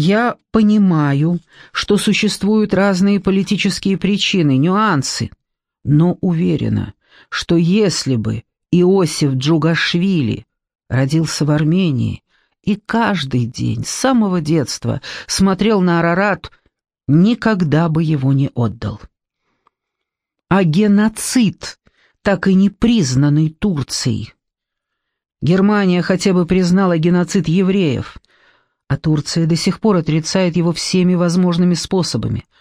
Я понимаю, что существуют разные политические причины, нюансы, но уверена, что если бы Иосиф Джугашвили родился в Армении и каждый день с самого детства смотрел на Арарат, никогда бы его не отдал. А геноцид, так и не признанный Турцией. Германия хотя бы признала геноцид евреев, а Турция до сих пор отрицает его всеми возможными способами –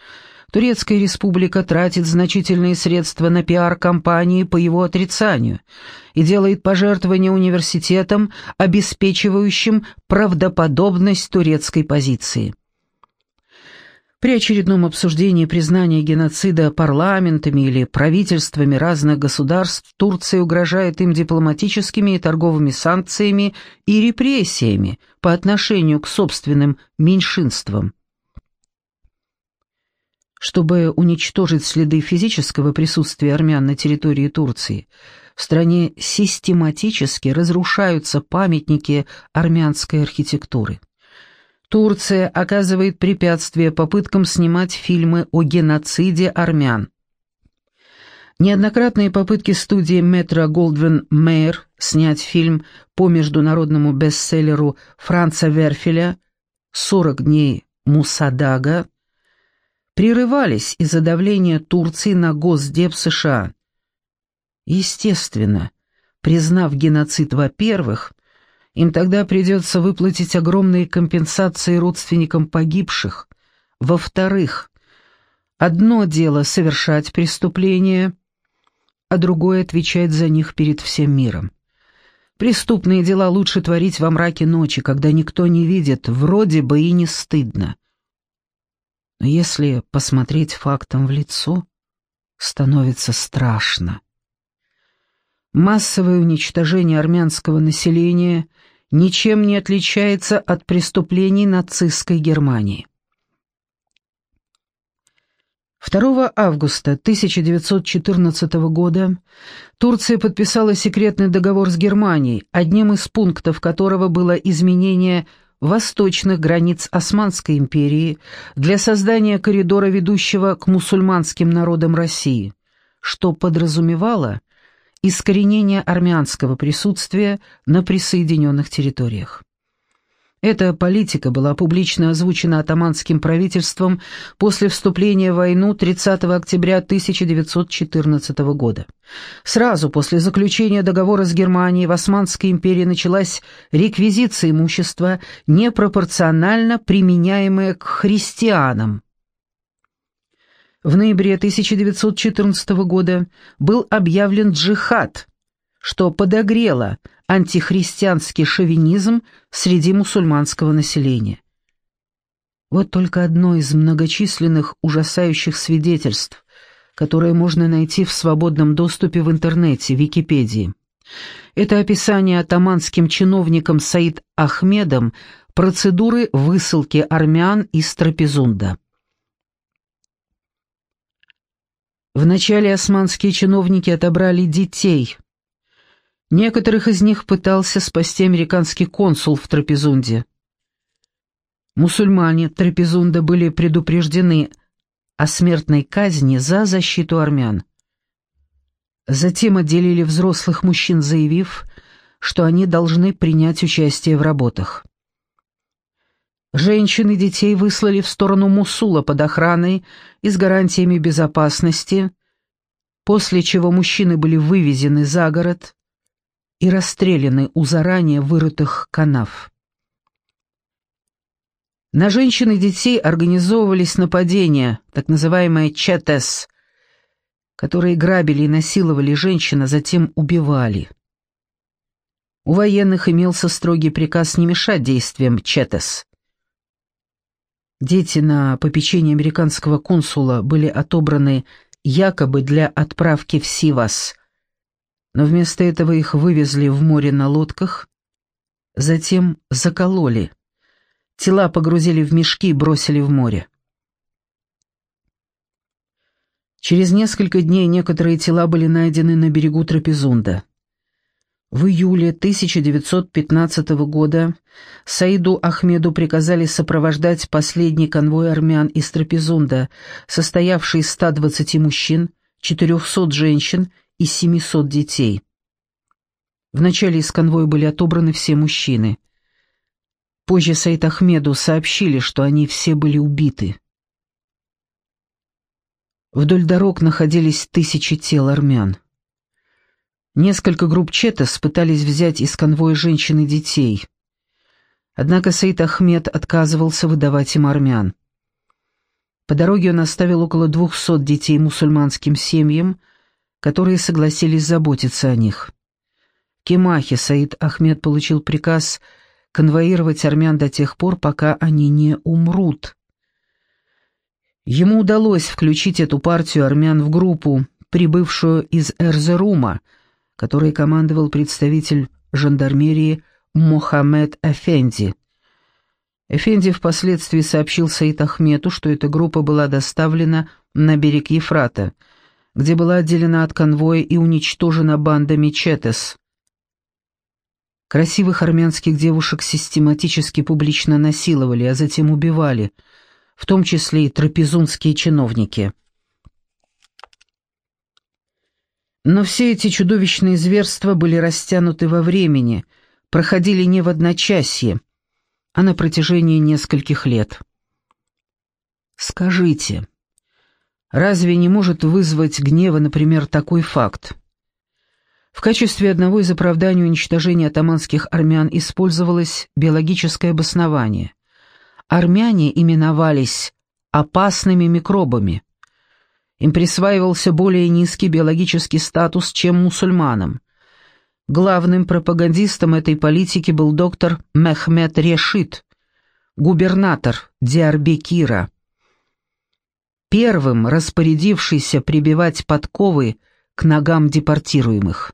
Турецкая республика тратит значительные средства на пиар-кампании по его отрицанию и делает пожертвования университетам, обеспечивающим правдоподобность турецкой позиции. При очередном обсуждении признания геноцида парламентами или правительствами разных государств Турция угрожает им дипломатическими и торговыми санкциями и репрессиями по отношению к собственным меньшинствам. Чтобы уничтожить следы физического присутствия армян на территории Турции, в стране систематически разрушаются памятники армянской архитектуры. Турция оказывает препятствие попыткам снимать фильмы о геноциде армян. Неоднократные попытки студии Метро Голдвин Мейер снять фильм по международному бестселлеру Франца Верфеля «40 дней Мусадага» прерывались из-за давления Турции на Госдеп США. Естественно, признав геноцид во-первых, им тогда придется выплатить огромные компенсации родственникам погибших. Во-вторых, одно дело совершать преступления, а другое отвечать за них перед всем миром. Преступные дела лучше творить во мраке ночи, когда никто не видит, вроде бы и не стыдно. Но если посмотреть фактам в лицо, становится страшно. Массовое уничтожение армянского населения ничем не отличается от преступлений нацистской Германии. 2 августа 1914 года Турция подписала секретный договор с Германией, одним из пунктов которого было изменение восточных границ Османской империи для создания коридора, ведущего к мусульманским народам России, что подразумевало искоренение армянского присутствия на присоединенных территориях. Эта политика была публично озвучена атаманским правительством после вступления в войну 30 октября 1914 года. Сразу после заключения договора с Германией в Османской империи началась реквизиция имущества, непропорционально применяемая к христианам. В ноябре 1914 года был объявлен джихад, что подогрело антихристианский шовинизм среди мусульманского населения. Вот только одно из многочисленных ужасающих свидетельств, которое можно найти в свободном доступе в интернете, Википедии. Это описание атаманским чиновником Саид Ахмедом процедуры высылки армян из Трапезунда. Вначале османские чиновники отобрали детей, Некоторых из них пытался спасти американский консул в Трапезунде. Мусульмане Трапезунда были предупреждены о смертной казни за защиту армян. Затем отделили взрослых мужчин, заявив, что они должны принять участие в работах. Женщин и детей выслали в сторону Мусула под охраной и с гарантиями безопасности, после чего мужчины были вывезены за город, и расстреляны у заранее вырытых канав. На женщин и детей организовывались нападения, так называемые «четес», которые грабили и насиловали женщин, а затем убивали. У военных имелся строгий приказ не мешать действиям «четес». Дети на попечение американского консула были отобраны якобы для отправки в Сивас – но вместо этого их вывезли в море на лодках, затем закололи. Тела погрузили в мешки и бросили в море. Через несколько дней некоторые тела были найдены на берегу Трапезунда. В июле 1915 года Саиду Ахмеду приказали сопровождать последний конвой армян из Трапезунда, состоявший из 120 мужчин, 400 женщин и 700 детей. Вначале из конвоя были отобраны все мужчины. Позже Саид Ахмеду сообщили, что они все были убиты. Вдоль дорог находились тысячи тел армян. Несколько групп Четес пытались взять из конвоя женщин и детей. Однако Саид Ахмед отказывался выдавать им армян. По дороге он оставил около двухсот детей мусульманским семьям, которые согласились заботиться о них. В Кемахе Саид Ахмед получил приказ конвоировать армян до тех пор, пока они не умрут. Ему удалось включить эту партию армян в группу, прибывшую из Эрзерума, которой командовал представитель жандармерии Мохаммед Эфенди. Эфенди впоследствии сообщил Саид Ахмету, что эта группа была доставлена на берег Ефрата, где была отделена от конвоя и уничтожена бандами Четес. Красивых армянских девушек систематически публично насиловали, а затем убивали, в том числе и трапезунские чиновники. Но все эти чудовищные зверства были растянуты во времени, проходили не в одночасье, а на протяжении нескольких лет. Скажите, разве не может вызвать гнева, например, такой факт? В качестве одного из оправданий уничтожения атаманских армян использовалось биологическое обоснование. Армяне именовались «опасными микробами», им присваивался более низкий биологический статус, чем мусульманам. Главным пропагандистом этой политики был доктор Мехмед Решит, губернатор Диарбекира. Первым распорядившийся прибивать подковы к ногам депортируемых.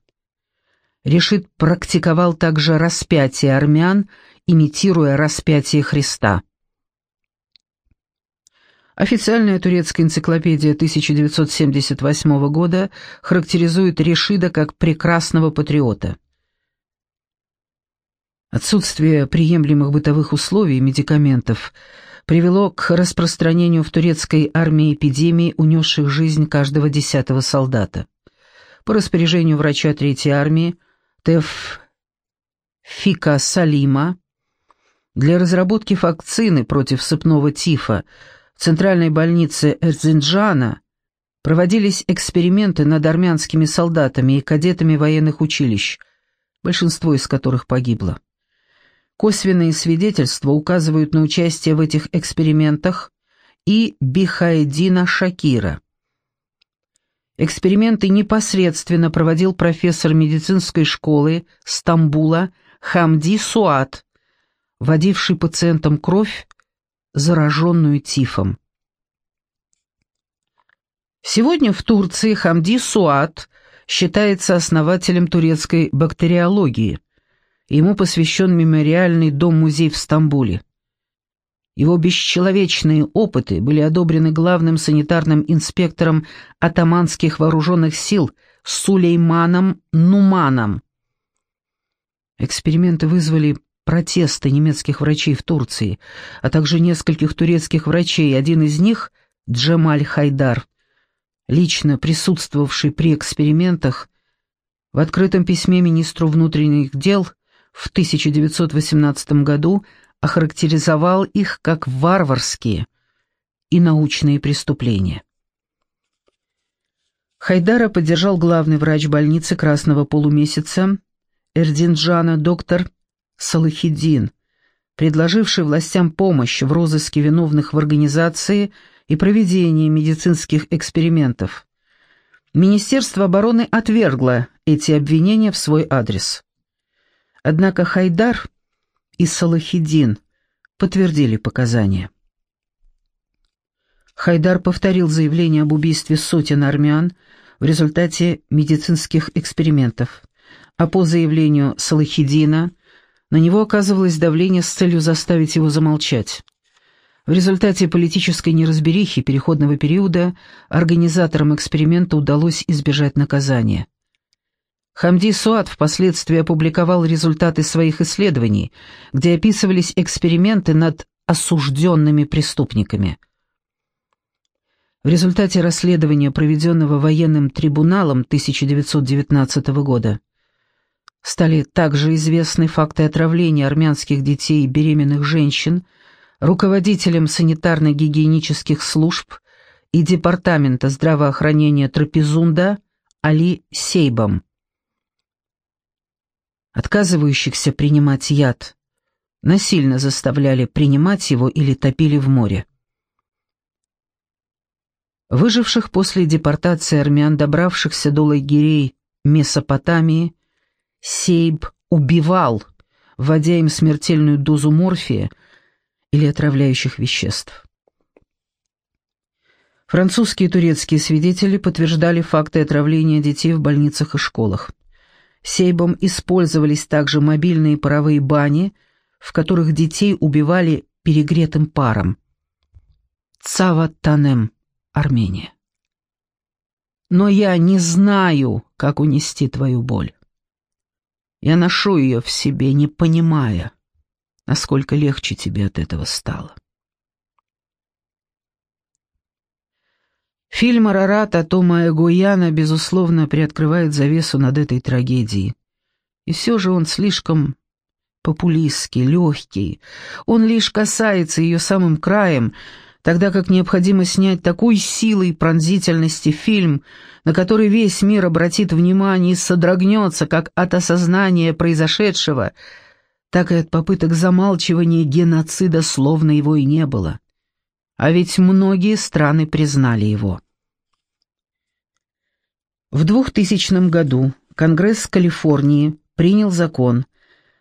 Решит практиковал также распятие армян, имитируя распятие Христа. Официальная турецкая энциклопедия 1978 года характеризует Решида как прекрасного патриота. Отсутствие приемлемых бытовых условий и медикаментов привело к распространению в турецкой армии эпидемии, унесших жизнь каждого десятого солдата. По распоряжению врача Третьей армии Теф Фика Салима для разработки вакцины против сыпного тифа в центральной больнице Эрзинджана проводились эксперименты над армянскими солдатами и кадетами военных училищ, большинство из которых погибло. Косвенные свидетельства указывают на участие в этих экспериментах и Бихайдина Шакира. Эксперименты непосредственно проводил профессор медицинской школы Стамбула Хамди Суат, вводивший пациентам кровь зараженную тифом. Сегодня в Турции Хамди Суат считается основателем турецкой бактериологии. Ему посвящен мемориальный дом-музей в Стамбуле. Его бесчеловечные опыты были одобрены главным санитарным инспектором атаманских вооруженных сил Сулейманом Нуманом. Эксперименты вызвали протесты немецких врачей в Турции, а также нескольких турецких врачей, один из них – Джемаль Хайдар, лично присутствовавший при экспериментах, в открытом письме министру внутренних дел в 1918 году охарактеризовал их как варварские и научные преступления. Хайдара поддержал главный врач больницы Красного полумесяца Эрдинджана доктор Салахидин, предложивший властям помощь в розыске виновных в организации и проведении медицинских экспериментов. Министерство обороны отвергло эти обвинения в свой адрес. Однако Хайдар и Салахидин подтвердили показания. Хайдар повторил заявление об убийстве сотен армян в результате медицинских экспериментов, а по заявлению Салахидина – на него оказывалось давление с целью заставить его замолчать. В результате политической неразберихи переходного периода организаторам эксперимента удалось избежать наказания. Хамди Суат впоследствии опубликовал результаты своих исследований, где описывались эксперименты над осужденными преступниками. В результате расследования, проведенного военным трибуналом 1919 года, стали также известны факты отравления армянских детей и беременных женщин руководителем санитарно-гигиенических служб и Департамента здравоохранения Трапезунда Али Сейбом отказывающихся принимать яд, насильно заставляли принимать его или топили в море. Выживших после депортации армян, добравшихся до лагерей Месопотамии, Сейб убивал, вводя им смертельную дозу морфия или отравляющих веществ. Французские и турецкие свидетели подтверждали факты отравления детей в больницах и школах. Сейбом использовались также мобильные паровые бани, в которых детей убивали перегретым паром. Цаватанем, Армения. Но я не знаю, как унести твою боль. Я ношу ее в себе, не понимая, насколько легче тебе от этого стало. Фильм «Арарата» Тома Эгояна, безусловно, приоткрывает завесу над этой трагедией. И все же он слишком популистский, легкий. Он лишь касается ее самым краем, тогда как необходимо снять такой силой пронзительности фильм, на который весь мир обратит внимание и содрогнется как от осознания произошедшего, так и от попыток замалчивания геноцида, словно его и не было. А ведь многие страны признали его. В 2000 году Конгресс Калифорнии принял закон,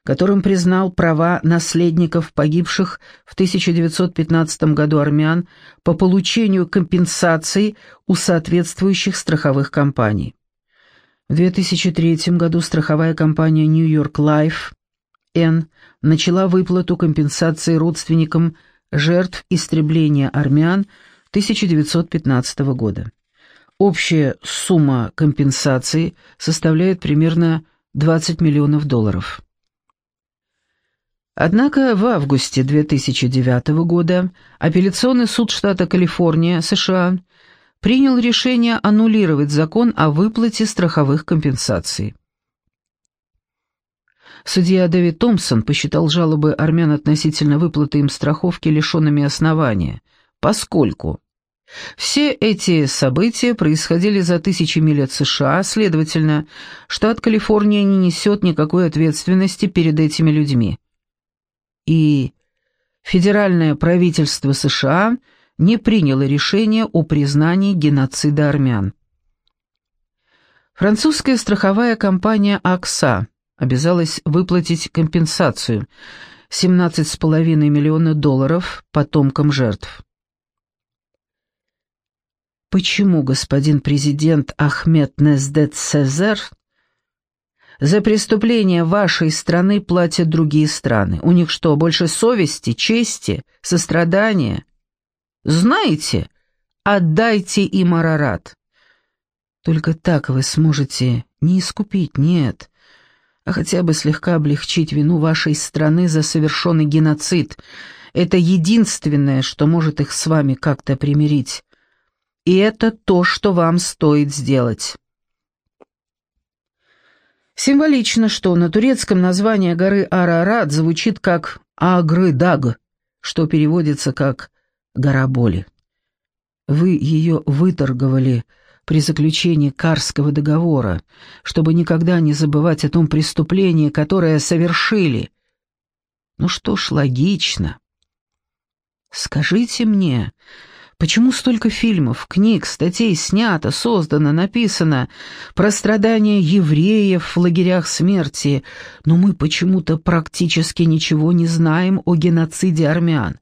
которым признал права наследников погибших в 1915 году армян по получению компенсаций у соответствующих страховых компаний. В 2003 году страховая компания New York Life N начала выплату компенсации родственникам жертв истребления армян 1915 года. Общая сумма компенсации составляет примерно 20 миллионов долларов. Однако в августе 2009 года апелляционный суд штата Калифорния, США, принял решение аннулировать закон о выплате страховых компенсаций. Судья Дэвид Томпсон посчитал жалобы армян относительно выплаты им страховки лишенными основания, поскольку все эти события происходили за тысячи миль от США, следовательно, штат Калифорния не несет никакой ответственности перед этими людьми. И федеральное правительство США не приняло решение о признании геноцида армян. Французская страховая компания «Акса» обязалась выплатить компенсацию – 17,5 миллиона долларов потомкам жертв. Почему господин президент Ахмед Нездет Сезер за преступления вашей страны платят другие страны? У них что, больше совести, чести, сострадания? Знаете, отдайте им Арарат. Только так вы сможете не искупить, нет, а хотя бы слегка облегчить вину вашей страны за совершенный геноцид. Это единственное, что может их с вами как-то примирить. И это то, что вам стоит сделать. Символично, что на турецком название горы Арарат звучит как Агрыдаг, что переводится как «гора боли». Вы ее выторговали при заключении Карского договора, чтобы никогда не забывать о том преступлении, которое совершили. Ну что ж, логично. Скажите мне, почему столько фильмов, книг, статей снято, создано, написано про страдания евреев в лагерях смерти, но мы почему-то практически ничего не знаем о геноциде армян?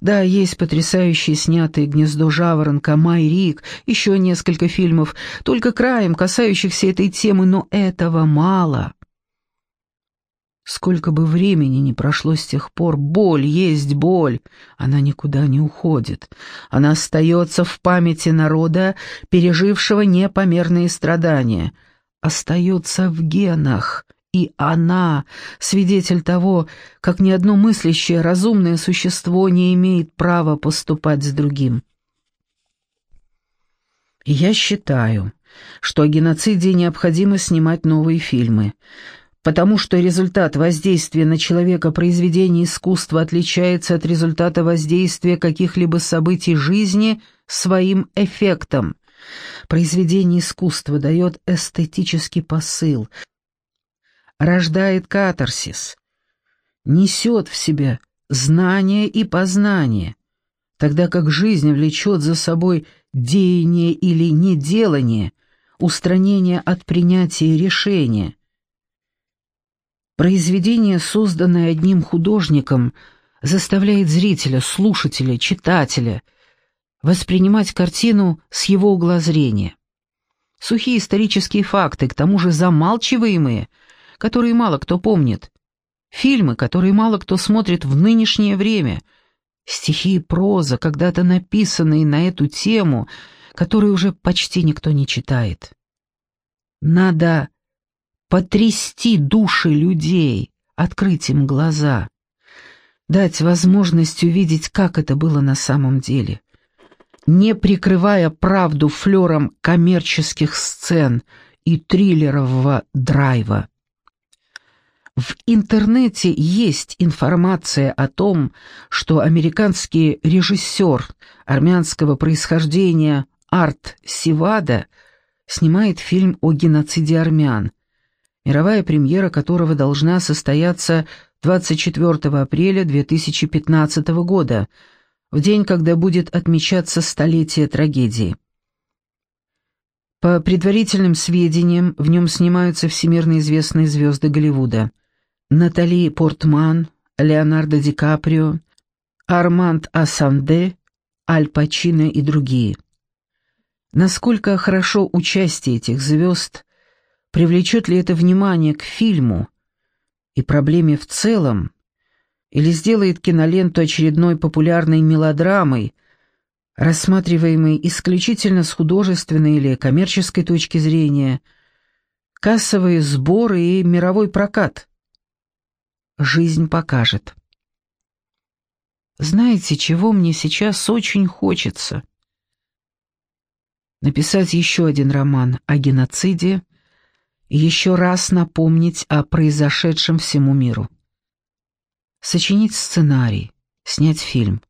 Да, есть потрясающие снятые «Гнездо жаворонка», «Майрик», еще несколько фильмов, только краем касающихся этой темы, но этого мало. Сколько бы времени ни прошло с тех пор, боль есть боль, она никуда не уходит. Она остается в памяти народа, пережившего непомерные страдания. остается в генах, и она — свидетель того, как ни одно мыслящее разумное существо не имеет права поступать с другим. Я считаю, что о геноциде необходимо снимать новые фильмы, потому что результат воздействия на человека произведения искусства отличается от результата воздействия каких-либо событий жизни своим эффектом. Произведение искусства дает эстетический посыл, рождает катарсис, несет в себе знание и познание, тогда как жизнь влечет за собой деяние или неделание, устранение от принятия решения. Произведение, созданное одним художником, заставляет зрителя, слушателя, читателя воспринимать картину с его угла зрения. Сухие исторические факты, к тому же замалчиваемые, которые мало кто помнит. Фильмы, которые мало кто смотрит в нынешнее время – Стихи и проза, когда-то написанные на эту тему, которую уже почти никто не читает. Надо потрясти души людей, открыть им глаза, дать возможность увидеть, как это было на самом деле, не прикрывая правду флером коммерческих сцен и триллерового драйва. В интернете есть информация о том, что американский режиссер армянского происхождения Арт Сивада снимает фильм о геноциде армян, мировая премьера которого должна состояться 24 апреля 2015 года, в день, когда будет отмечаться столетие трагедии. По предварительным сведениям, в нем снимаются всемирно известные звезды Голливуда – Натали Портман, Леонардо Ди Каприо, Арманд Ассанде, Аль Пачино и другие. Насколько хорошо участие этих звезд, привлечет ли это внимание к фильму и проблеме в целом, или сделает киноленту очередной популярной мелодрамой, рассматриваемой исключительно с художественной или коммерческой точки зрения, кассовые сборы и мировой прокат – Жизнь покажет. Знаете, чего мне сейчас очень хочется? Написать еще один роман о геноциде еще раз напомнить о произошедшем всему миру. Сочинить сценарий, снять фильм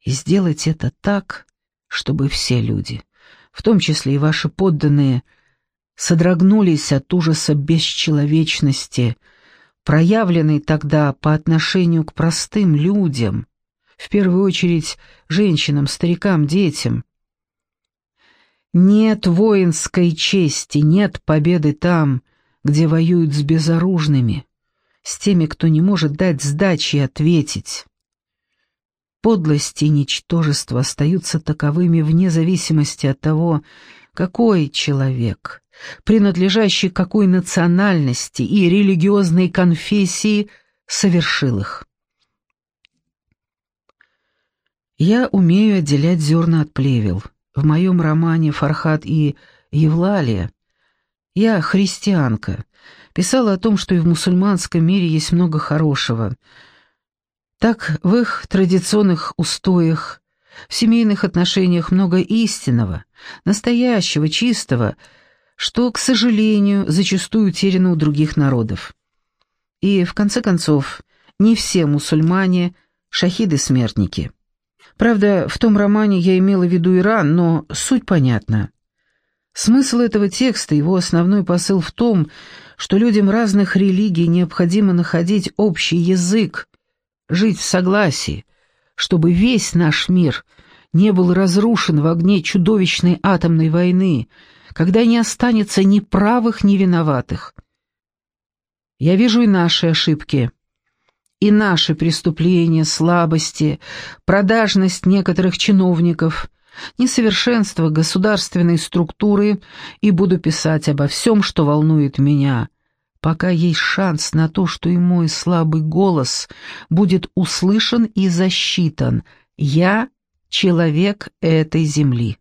и сделать это так, чтобы все люди, в том числе и ваши подданные, содрогнулись от ужаса бесчеловечности, проявленный тогда по отношению к простым людям, в первую очередь женщинам, старикам, детям. Нет воинской чести, нет победы там, где воюют с безоружными, с теми, кто не может дать сдачи и ответить. Подлость и ничтожество остаются таковыми вне зависимости от того, какой человек, принадлежащий какой национальности и религиозной конфессии, совершил их. Я умею отделять зерна от плевел. В моем романе «Фархат и Евлалия» я христианка, писала о том, что и в мусульманском мире есть много хорошего. Так в их традиционных устоях, в семейных отношениях много истинного, настоящего, чистого – что, к сожалению, зачастую утеряно у других народов. И, в конце концов, не все мусульмане – шахиды-смертники. Правда, в том романе я имела в виду Иран, но суть понятна. Смысл этого текста, его основной посыл в том, что людям разных религий необходимо находить общий язык, жить в согласии, чтобы весь наш мир не был разрушен в огне чудовищной атомной войны – когда не останется ни правых, ни виноватых. Я вижу и наши ошибки, и наши преступления, слабости, продажность некоторых чиновников, несовершенство государственной структуры и буду писать обо всем, что волнует меня, пока есть шанс на то, что и мой слабый голос будет услышан и засчитан. Я — человек этой земли,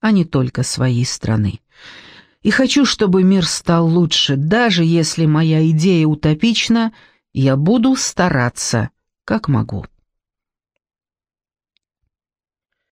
а не только своей страны. И хочу, чтобы мир стал лучше, даже если моя идея утопична, я буду стараться, как могу.